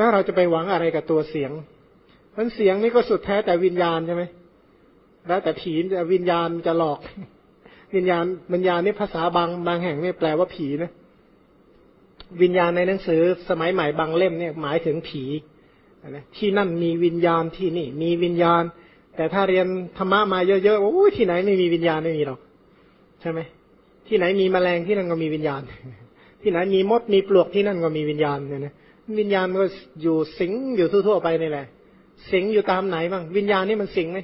แล้วเราจะไปหวังอะไรกับตัวเสียงมันเสียงนี่ก็สุดแท้แต่วิญญาณใช่ไหมแล้วแต่ผีจะวิญญาณจะหลอก วิญญาณวิญญาณนี่ภาษาบางบางแห่งนี่แปลว่าผีนะ วิญญาณในหนังสือสมัยใหม่บางเล่มเนี่ยหมายถึงผีนะที่นั่นมีวิญญาณที่นี่ มีวิญญาณ แต่ถ้าเรียนธรรมะมาเยอะๆโอ้ยที่ไหนไม่มีวิญญาณไม่มีหรอกใช่ไหมที่ไหนมีแมลงที่นั่นก็มีวิญญาณ ที่ไหนมีมดมีปลวกที่นั่นก็มีวิญญาณเนี่ยนะ วิญญาณก็อยู่สิงอยู่ทั่วๆไปนี่แหละ สิงอยู่ตามไหนบ้างวิญญาณนี่มันสิงไหม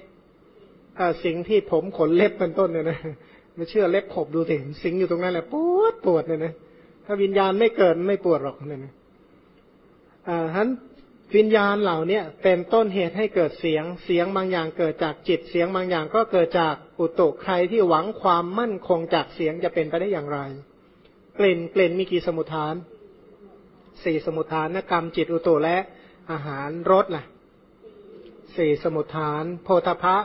สิงที่ผมขนเล็บเป็นต้นเนี่ยนะไม่เชื่อเล็บขบดูสิสิงอยู่ตรงนั้นแหละปวดปวดเนี่ยนะถ้าวิญญาณไม่เกิดไม่ปวดหรอกเนี่ยนะอ่าฮันวิญญาณเหล่าเนี้ยเป็นต้นเหตุให้เกิดเสียง เสียงบางอย่างเกิดจากจิต เสียงบางอย่างก็เกิดจากอุตุใครที่หวังความมั่นคงจากเสียงจะเป็นไปได้อย่างไร กลิ่นกลิ่นมีกี่สมุทฐาน สี่สมุทฐานนกรรมจิตอุตุและอาหารรสล่ะสี่สมุทฐาน โพธพะ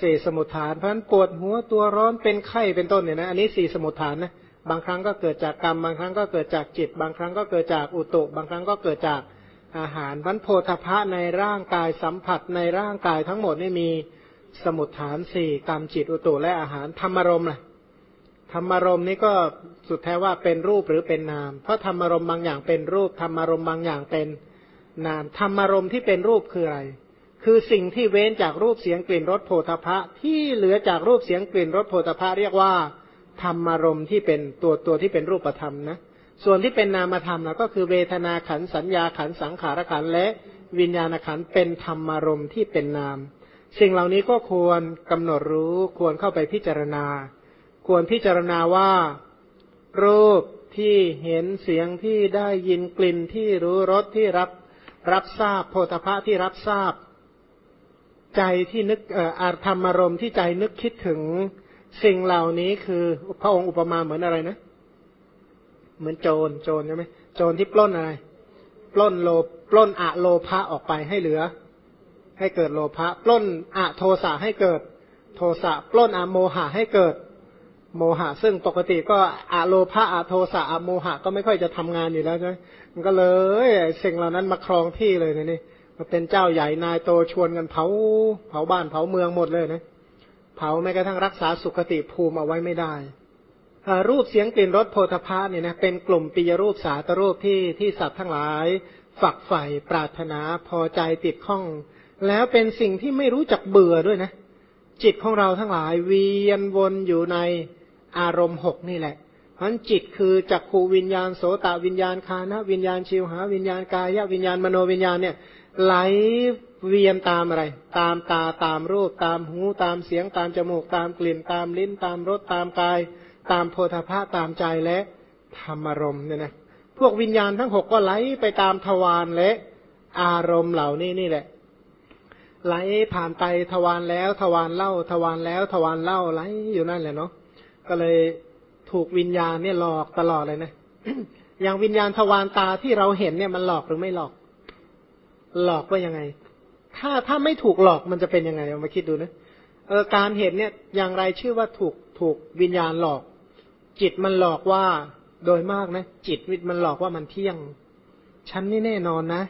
สี่สมุทฐานเพราะนั้นปวดหัวตัวร้อนเป็นไข้เป็นต้นเนี่ยนะอันนี้สี่สมุทฐานนะบางครั้งก็เกิดจากกรรม บางครั้งก็เกิดจากจิต บางครั้งก็เกิดจากอุตุ บางครั้งก็เกิดจากอาหารพันโพธพะในร่างกายสัมผัสในร่างกายทั้งหมดนี่มีสมุทฐานสี่กรรมจิตอุตุและอาหารธรรมารมณ์ล่ะ ธรรมารมณ์นี้ก็สุดแท้ว่าเป็นรูปหรือเป็นนาม เพราะธรรมารมณ์บางอย่างเป็นรูปธรรมารมณ์บางอย่างเป็นนามธรรมารมณ์ที่เป็นรูปคืออะไร คือสิ่งที่เว้นจากรูปเสียงกลิ่นรสโพธพะที่เหลือจากรูปเสียงกลิ่นรสโพธพะเรียกว่าธรรมารมณ์ที่เป็นตัวตัวที่เป็นรูปธรรมนะ ส่วนที่เป็นนามธรรมนะก็คือเวทนาขันสัญญาขันสังขารขันและวิญญาณขันเป็นธรรมารมณ์ที่เป็นนาม สิ่งเหล่านี้ก็ควรกำหนดรู้ควรเข้าไปพิจารณา ควรพิจารณาว่า รูปที่เห็นเสียงที่ได้ยินกลิ่นที่รู้รสที่รับรับทราบโพธภะที่รับทราบ ใจที่นึกเอ่ออาธรรมารมณ์ที่ใจนึกคิดถึงสิ่งเหล่านี้คือพระองค์อุปมาเหมือนอะไรนะ เหมือนโจรโจรใช่ไหมโจรที่ปล้นอะไร ปล้นโลปล้นอะโลภะออกไปให้เหลือ ให้เกิดโลภะปล้นอะโทสะให้เกิด โทสะปล้นอะโมหะให้เกิด โมหะ ซึ่งปกติก็อะโลภะอะโทสะอะโมหะก็ไม่ค่อยจะทำงานอยู่แล้วใช่ไหมมันก็เลยสิ่งเหล่านั้นมาครองที่เลยนะนี่มาเป็นเจ้าใหญ่นายโตชวนกันเผาเผาบ้านเผาเมืองหมดเลยนะเผาแม้กระทั่งรักษาสุขติภูมิเอาไว้ไม่ได้รูปเสียงกลิ่นรสโพธพาเนี่ยนะเป็นกลุ่มปิยรูปสาตรูปที่ที่สัตว์ทั้งหลาย ฝักใฝ่ปรารถนาพอใจติดข้อง แล้วเป็นสิ่งที่ไม่รู้จักเบื่อด้วยนะ จิตของเราทั้งหลายเวียนวนอยู่ใน อารมณ์หกนี่แหละพราะจิตคือจักขูวิญญาณโสตวิญญาณคานะวิญญาณชิวหาวิญญาณกายวิญญาณมโนวิญญาณเนี่ยไหลเวียนตามอะไร ตามตาตามรูป ตามหูตามเสียงตามจมูกตามกลิ่นตามลิ้นตามรสตามกาย ตามโพธาภาตามใจและธรรมารมณ์เนี่ยนะพวกวิญญาณทั้งหกก็ไหลไปตามทวารและอารมณ์เหล่านี้นี่แหละ ไหลผ่านไปทวารแล้วทวารเล่าทวารแล้วทวารเล่าไหลอยู่นั่นแหละเนาะ ก็เลยถูกวิญญาณเนี่ยหลอกตลอดเลยนะอย่างวิญญาณทวารตาที่เราเห็นเนี่ยมันหลอกหรือไม่หลอก หลอกว่ายังไง ถ้าถ้าไม่ถูกหลอกมันจะเป็นยังไงเอามาคิดดูนะเออการเห็นเนี่ยอย่างไรชื่อว่าถูกถูกวิญญาณหลอก จิตมันหลอกว่าโดยมากนะ จิตวิตมันหลอกว่ามันเที่ยง ฉันนี่แน่นอนนะ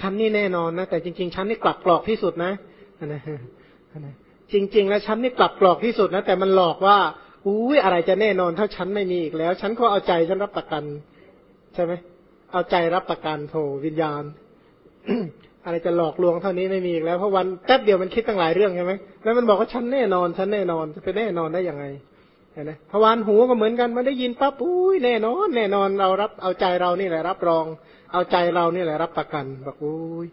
ฉันนี่แน่นอนนะแต่จริง ๆ ฉันนี่กลับกรอกที่สุดนะนะจริง ๆ แล้วฉันนี่กลับกรอกที่สุดนะแต่มันหลอกว่า อุ้ยอะไรจะแน่นอนถ้าฉันไม่มีอีกแล้ว ฉันก็เอาใจฉันรับประกัน ใช่ไหมเอาใจรับประกันโถวิญญาณ อะไรจะหลอกลวงเท่านี้ไม่มีอีกแล้วเพราะวันแป๊บเดียวมันคิดตั้งหลายเรื่องใช่ไหมแล้วมันบอกว่าฉันแน่นอนฉันแน่นอนจะไปแน่นอนได้ยังไงเห็นไหมพวานหูก็เหมือนกันมาได้ยินปั๊บอุ้ยแน่นอน แน่นอนเรารับเอาใจเรานี่แหละรับรอง เอาใจเรานี่แหละรับประกันบอกอุ้ย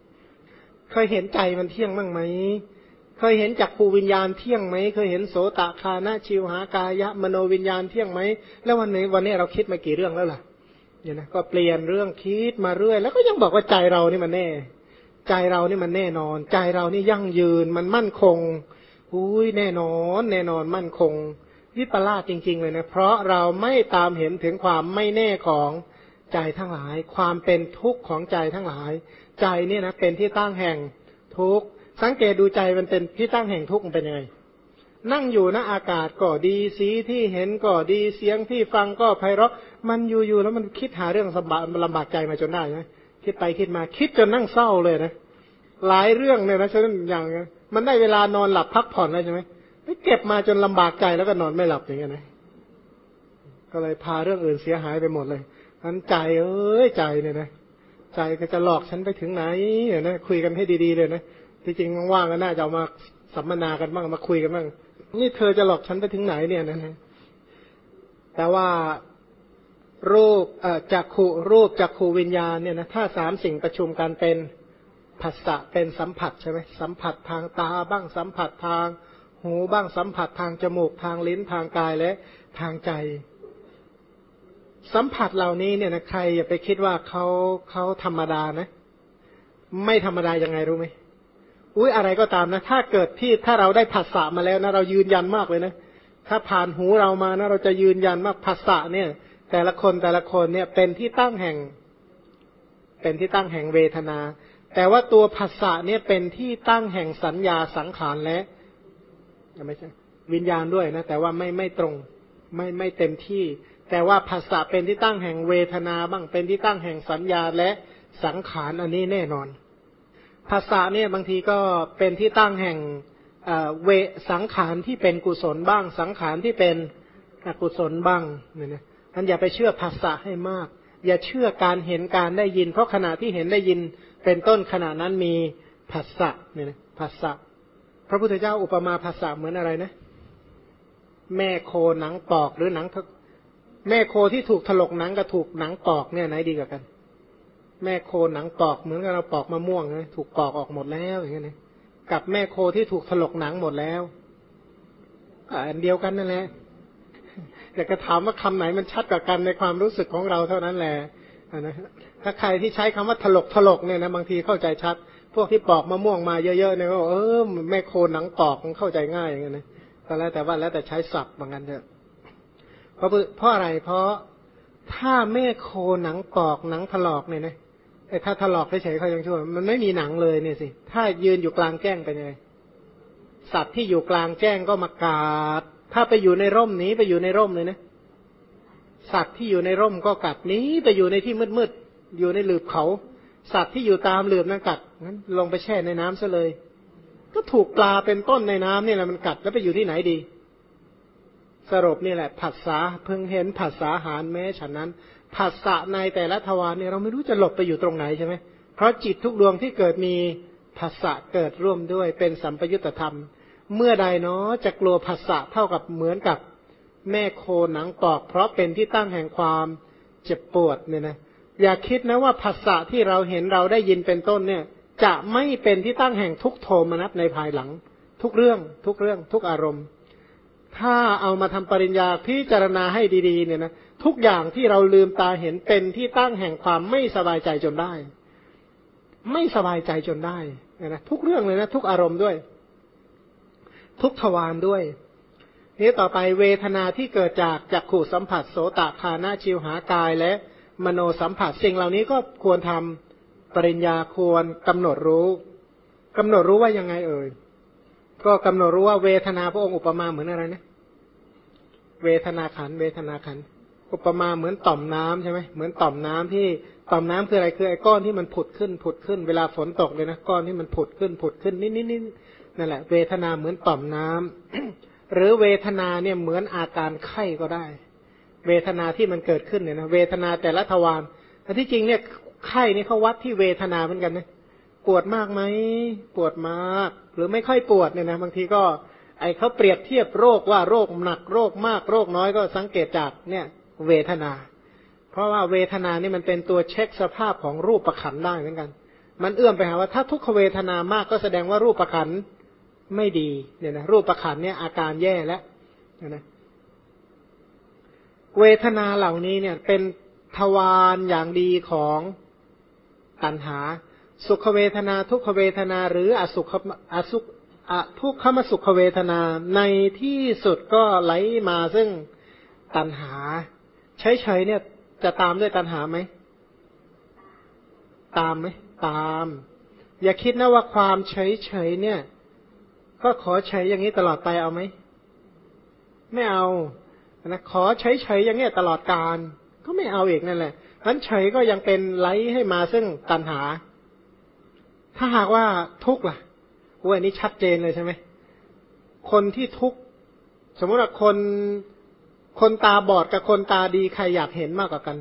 เคยเห็นใจมันเที่ยงบ้างไหม เคยเห็นจักภูวิญญาณเที่ยงไหมเคยเห็นโสตคานะชิวหากายะมโนวิญญาณเที่ยงไหมแล้ววันนี้วันนี้เราคิดมากี่เรื่องแล้วล่ะเนี่ยนะก็เปลี่ยนเรื่องคิดมาเรื่อย แล้วก็ยังบอกว่าใจเรานี่มันแน่ ใจเรานี่มันแน่นอน ใจเรานี่ยั่งยืนมันมั่นคงอุ้ยแน่นอน แน่นอนมั่นคง วิปลาสจริง ๆ เลยนะ เพราะเราไม่ตามเห็นถึงความไม่แน่ของใจทั้งหลาย ความเป็นทุกข์ของใจทั้งหลาย ใจเนี่ยนะเป็นที่ตั้งแห่งทุกข์ สังเกตดูใจมันเป็นที่ตั้งแห่งทุกข์มันเป็นยังไง นั่งอยู่นะอากาศก็ดีสีที่เห็นก็ดีเสียงที่ฟังก็ไพเราะ มันอยู่ๆแล้วมันคิดหาเรื่องสบายลำบากใจมาจนได้ไหมคิดไปคิดมาคิดจนนั่งเศร้าเลยนะหลายเรื่องเนี่ยนะฉะนั้นอย่างมันได้เวลานอนหลับพักผ่อนแล้วใช่ไหมเก็บมาจนลำบากใจแล้วก็นอนไม่หลับอย่างเงี้ยนะก็เลยพาเรื่องอื่นเสียหายไปหมดเลยนั้นใจเอ้ยใจเนี่ยนะใจก็จะหลอกฉันไปถึงไหนเนี่ยนะคุยกันให้ดีๆเลยนะ ที่จริงว่างๆก็น่าจะเอามาสัมมนากันบ้างมาคุยกันบ้างนี่เธอจะหลอกฉันไปถึงไหนเนี่ยนะแต่ว่ารูปจักขุรูปจักขูวิญญาณเนี่ยนะถ้าสามสิ่งประชุมกันเป็นผัสสะเป็นสัมผัสใช่ไหมสัมผัสทางตาบ้างสัมผัสทางหูบ้างสัมผัสทางจมูกทางลิ้นทางกายและทางใจ สัมผัสเหล่านี้เนี่ยนะใครอย่าไปคิดว่าเขาเขาธรรมดานะ ไม่ธรรมดายังไงรู้ไหม อุ้ยอะไรก็ตามนะ ถ้าเกิดที่ถ้าเราได้ผัสสะมาแล้วนะ เรายืนยันมากเลยนะ ถ้าผ่านหูเรามานะ เราจะยืนยันมากผัสสะเนี่ย แต่ละคนแต่ละคนเนี่ยเป็นที่ตั้งแห่ง เป็นที่ตั้งแห่งเวทนา แต่ว่าตัวผัสสะเนี่ยเป็นที่ตั้งแห่งสัญญาสังขารและไม่ใช่วิญญาณด้วยนะ แต่ว่าไม่ไม่ตรงไม่ไม่เต็มที่ แต่ว่าภาษาเป็นที่ตั้งแห่งเวทนาบ้างเป็นที่ตั้งแห่งสัญญาและสังขารอันนี้แน่นอน ภาษาเนี่ยบางทีก็เป็นที่ตั้งแห่งเวสังขารที่เป็นกุศลบ้าง สังขารที่เป็นอกุศลบ้างเนี่ยนะท่านอย่าไปเชื่อภาษาให้มาก อย่าเชื่อการเห็นการได้ยิน เพราะขณะที่เห็นได้ยินเป็นต้นขณะนั้นมีภาษาเนี่ยนะภาษาพระพุทธเจ้าอุปมาภาษาเหมือนอะไรนะ แม่โคหนังปอกหรือหนังแม่โคที่ถูกถลกหนังกับถูกหนังปอกเนี่ยไหนดีกว่ากัน แม่โคหนังปอกเหมือนกับเราปอกมะม่วงนะถูกปอกออกหมดแล้วอย่างเงี้ยกับแม่โคที่ถูกถลกหนังหมดแล้วอันเดียวกันนั่นแหละแต่ก็ถามว่าคำไหนมันชัดกว่ากันในความรู้สึกของเราเท่านั้นแหละนะถ้าใครที่ใช้คำว่าถลกถลกเนี่ยนะบางทีเข้าใจชัด พวกที่ปอกมะม่วงมาเยอะๆเนี่ยก็เออแม่โคหนังปอกมันเข้าใจง่ายอย่างเงี้ยนะก็แล้วแต่ว่าแล้วแต่ใช้ศัพท์บางกันเถอะเพราะเพราะอะไรเพราะถ้าแม่โคหนังปอกหนังถลอกเนี่ยนะ ไอ้ถ้าถลอกเฉยๆเขายังชั่ว มันไม่มีหนังเลยเนี่ยสิ ถ้ายืนอยู่กลางแจ้งเป็นยังไงสัตว์ที่อยู่กลางแจ้งก็มากาด ถ้าไปอยู่ในร่มนี้ไปอยู่ในร่มเลยนะ สัตว์ที่อยู่ในร่มก็กัดนี้ไปอยู่ในที่มืดๆ อยู่ในหลืบเขา สัตว์ที่อยู่ตามหลืบนั้นกัดงั้นลงไปแช่ในน้ำซะเลย ก็ถูกปลาเป็นต้นในน้ำนี่แหละมันกัดแล้วไปอยู่ที่ไหนดี สรุปนี่แหละ ผัสสะเพิ่งเห็นผัสสะหารแม้ฉันนั้น ผัสสะในแต่ละทวารเนี่ยเราไม่รู้จะหลบไปอยู่ตรงไหนใช่ไหมเพราะจิตทุกดวงที่เกิดมีผัสสะเกิดร่วมด้วยเป็นสัมปยุตธรรม เมื่อใดเนาะจะกลัวผัสสะเท่ากับเหมือนกับแม่โคหนังปอก เพราะเป็นที่ตั้งแห่งความเจ็บปวดเนี่ยนะอย่าคิดนะว่าผัสสะที่เราเห็นเราได้ยินเป็นต้นเนี่ย จะไม่เป็นที่ตั้งแห่งทุกโทมนัสในภายหลัง ทุกเรื่อง ทุกเรื่อง ทุกอารมณ์ ถ้าเอามาทำปริญญาพิจารณาให้ดีๆ เนี่ยนะ ทุกอย่างที่เราลืมตาเห็นเป็นที่ตั้งแห่งความไม่สบายใจจนได้ ไม่สบายใจจนได้นะทุกเรื่องเลยนะ ทุกอารมณ์ด้วย ทุกทวารด้วยนี้ต่อไปเวทนาที่เกิดจากจักขู่สัมผัสโสตคานาชิวหากายและมโนสัมผัสสิ่งเหล่านี้ก็ควรทำปริญญาควรกำหนดรู้กำหนดรู้ว่ายังไงเอ่ยก็กำหนดรู้ว่าเวทนาพระองค์อุปมาเหมือนอะไรนะ เวทนาขันเวทนาขัน อุปมาเหมือนต่อมน้ำใช่ไหมเหมือนต่อมน้ำที่ต่อมน้ำคืออะไรคือไอ้ก้อนที่มันผุดขึ้นผุดขึ้นเวลาฝนตกเลยนะก้อนที่มันผุดขึ้นผุดขึ้นนิดนิดนิดนั่นแหละ เวทนาเหมือนต่อมน้ำหรือเวทนาเนี่ยเหมือนอาการไข้ก็ได้ เวทนาที่มันเกิดขึ้นเนี่ยนะเวทนาแต่ละทวารแต่ที่จริงเนี่ยไข้นี่เขาวัดที่เวทนาเหมือนกันนะปวดมากไหมปวดมาก หรือไม่ค่อยปวดเนี่ยนะบางทีก็ ไอเขาเปรียบเทียบโรคว่าโรคหนักโรคมากโรคน้อยก็สังเกตจากเนี่ย เวทนา เพราะว่าเวทนานี่มันเป็นตัวเช็คสภาพของรูปประขันได้เหมือนกัน มันเอื้อมไปหาว่าถ้าทุกขเวทนามากก็แสดงว่ารูปประขันไม่ดีเนี่ยนะรูปประขันเนี่ยอาการแย่แล้วนะเวทนาเหล่านี้เนี่ยเป็นทวารอย่างดีของตัณหา สุขเวทนาทุกขเวทนา หรืออสุขอสุขอทุกขมสุขเวทนาในที่สุดก็ไหลมาซึ่งตัณหา เฉยๆเนี่ย จะตามด้วยตัณหาไหม ตามไหม ตาม อย่าคิดนะว่าความเฉยๆเนี่ย ก็ขอเฉยอย่างนี้ตลอดไปเอาไหม ไม่เอานะขอเฉยๆอย่างนี้ตลอดการก็ไม่เอาเอกนั่นแหละนั้นเฉยก็ยังเป็นไลให้มาซึ่งตัณหา ถ้าหากว่าทุกข์ล่ะว่าอันนี้ชัดเจนเลยใช่ไหม คนที่ทุกข์สมมติว่าคน คนตาบอดกับคนตาดีใครอยากเห็นมากกว่ากัน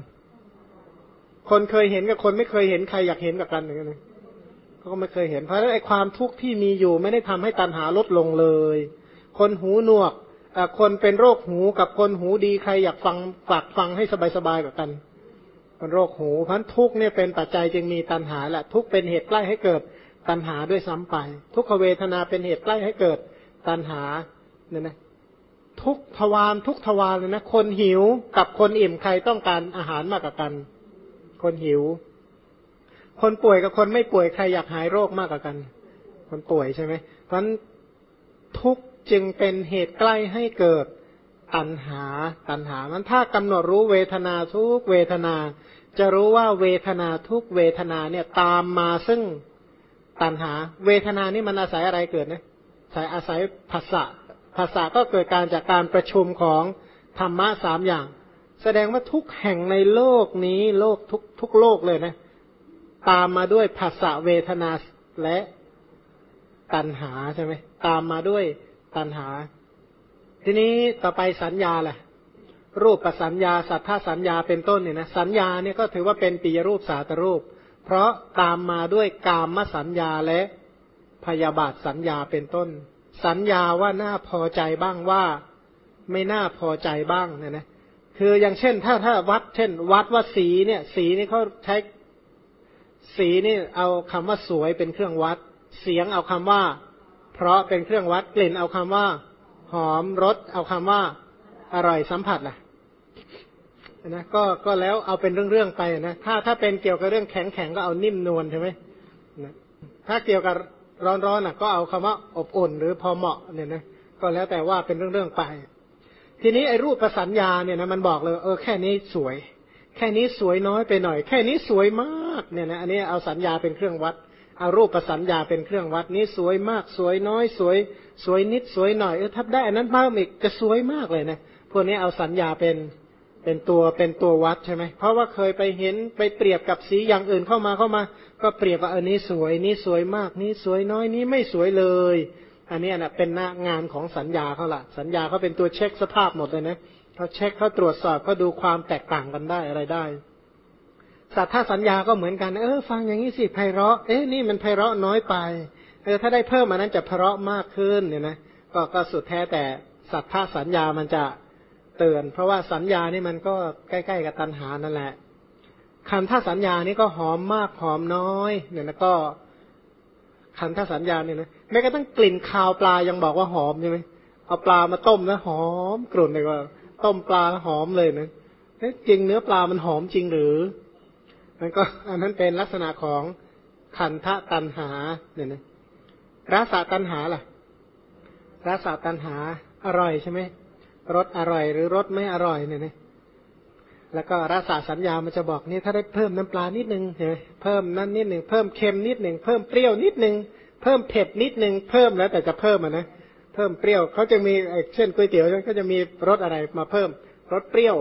คนเคยเห็นกับคนไม่เคยเห็นใครอยากเห็นกับกันอย่างนี้เขาก็ไม่เคยเห็น เพราะฉะนั้นไอ้ความทุกข์ที่มีอยู่ไม่ได้ทำให้ตัณหาลดลงเลย คนหูหนวกคนเป็นโรคหูกับคนหูดีใครอยากฟังฝากฟังให้สบายๆกับกันคนโรคหูเพราะทุกเนี่ยเป็นปัจจัยจึงมีตัณหาแหละทุกเป็นเหตุใกล้ให้เกิดตัณหาด้วยซ้ำไป ทุกขเวทนาเป็นเหตุใกล้ให้เกิดตัณหาเนี่ยนะ ทุกทวารทุกทวารเลยนะ คนหิวกับคนอิ่มใครต้องการอาหารมากกว่ากัน คนหิว คนป่วยกับคนไม่ป่วยใครอยากหายโรคมากกว่ากัน คนป่วยใช่ไหมเพราะฉะนั้นทุกจึงเป็นเหตุใกล้ให้เกิดตัณหาตัณหามันถ้ากำหนดรู้เวทนาทุกเวทนา จะรู้ว่าเวทนาทุกเวทนาเนี่ยตามมาซึ่งตัณหา เวทนานี่มันอาศัยอะไรเกิดนะอาศัยอาศัยภาษา ภาษาก็เกิดการจากการประชุมของธรรมะสามอย่าง แสดงว่าทุกแห่งในโลกนี้โลกทุกทุกโลกเลยนะ ตามมาด้วยภาษาเวทนาและตัณหาใช่ไหมตามมาด้วยตัณหา ทีนี้ต่อไปสัญญาแหละรูปประสัญญาสัทธาสัญญาเป็นต้นเนี่ยนะสัญญาเนี่ยก็ถือว่าเป็นปียรูปสาตรูป เพราะตามมาด้วยกามสัญญาและพยาบาทสัญญาเป็นต้น สัญญาว่าน่าพอใจบ้างว่าไม่น่าพอใจบ้างเนี่ยนะคืออย่างเช่น ถ้าถ้าวัด เช่น วัดว่าสีเนี่ย สีนี่เขาใช้สีนี่เอาคำว่าสวยเป็นเครื่องวัด เสียงเอาคำว่า เพราะเป็นเครื่องวัดกลิ่นเอาคำว่า หอมรสเอาคำว่า อร่อยสัมผัสล่ะนะก็ก็แล้วเอาเป็นเรื่องๆไปนะถ้าถ้าเป็นเกี่ยวกับเรื่องแข็งๆก็เอานิ่มนวลใช่ไหมนะถ้าเกี่ยวกับ ร้อนๆน่ะ ก็เอาคำว่าอบอุ่นหรือพอเหมาะเนี่ยนะก็แล้วแต่ว่าเป็นเรื่องๆไป ทีนี้ไอ้รูปประสัญญาเนี่ยนะมันบอกเลยเออแค่นี้สวย แค่นี้สวยน้อยไปหน่อย แค่นี้สวยมากเนี่ยนะอันนี้เอาสัญญาเป็นเครื่องวัดเอารูปประสัญญาเป็นเครื่องวัดนี้สวยมากสวยน้อยสวย สวยนิดสวยหน่อยเออถ้าได้อันนั้นเพิ่มอีกจะสวยมากเลยนะพวกนี้เอาสัญญาเป็นเป็นตัวเป็นตัววัดใช่ไหมเพราะว่าเคยไปเห็นไปเปรียบกับสีอย่างอื่นเข้ามาเข้ามา ก็เปรียบว่าอันนี้สวยนี้สวยมากนี้สวยน้อยนี้ไม่สวยเลย อันนี้นะเป็นหน้างานของสัญญาเขาละสัญญาเขาเป็นตัวเช็คสภาพหมดเลยนะเขาเช็คเขาตรวจสอบเขาดูความแตกต่างกันได้อะไรได้สัทธาสัญญาก็เหมือนกันเออฟังอย่างนี้สิไพเราะเอ๊ะนี่มันไพเราะน้อยไปเออถ้าได้เพิ่มมานั้นจะไพเราะมากขึ้นเนี่ยนะก็ก็สุดแท้แต่สัทธาสัญญามันจะ เตือน เพราะว่าสัญญานี่มันก็ใกล้ ๆ กับตัณหานั่นแหละคันท่าสัญญานี่ก็หอมมากหอมน้อย เนี่ยนะก็คันท่าสัญญาเนี่ยนะแม้กระทั่งกลิ่นคาวปลายังบอกว่าหอมใช่ไหมเอาปลามาต้มนะหอมกลุ่นเลยว่า ต้มปลาหอมเลยนะจริงเนื้อปลามันหอมจริงหรือนั่นก็อันนั้นเป็นลักษณะของขันธตันหาเนี่ยนะรสตันหาล่ะรสตันหาอร่อยใช่ไหม รสอร่อย หรือรสไม่อร่อยเนี่ยนะแล้วก็รัสสัญญามันจะบอกนี่ถ้าได้เพิ่มน้ำปลานิดนึงเห็นไหมเพิ่มนั่นนิดหนึ่งเพิ่มเค็มนิดหนึ่งเพิ่มเปรี้ยวนิดหนึ่งเพิ่มเผ็ดนิดหนึ่งเพิ่มแล้วแต่จะเพิ่มอะนะเพิ่มเปรี้ยวเขาจะมีเช่นก๋วยเตี๋ยวเขาจะมีรสอะไรมาเพิ่มรสเปรี้ยว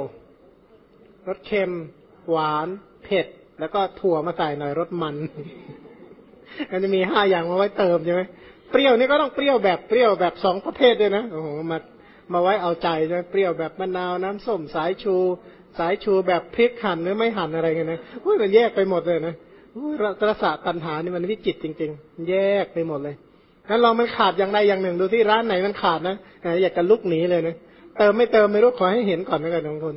รสเค็ม หวานเผ็ด แล้วก็ถั่วมาใส่หน่อยรสมันมันจะมีห้าอย่างมาไว้เติมใช่ไหมเปรี้ยวนี่ก็ต้องเปรี้ยวแบบเปรี้ยวแบบสองประเภทด้วยนะโอ้โหมา มาไว้เอาใจใช่ไหมเปรี้ยวแบบมะนาวน้ำส้มสายชู สายชูแบบพริกหั่นหรือไม่หั่นอะไรกันนะอุ้ยมันแยกไปหมดเลยนะโอ้ยรสตัญหานี่มันวิจิตจริง ๆ แยกไปหมดเลยงั้นลองมันขาดอย่างใดอย่างหนึ่งดูที่ร้านไหนมันขาดนะอยากจะลุกหนีเลยนะเติมไม่เติมไม่รู้ขอให้เห็นก่อนนะกันทุกคน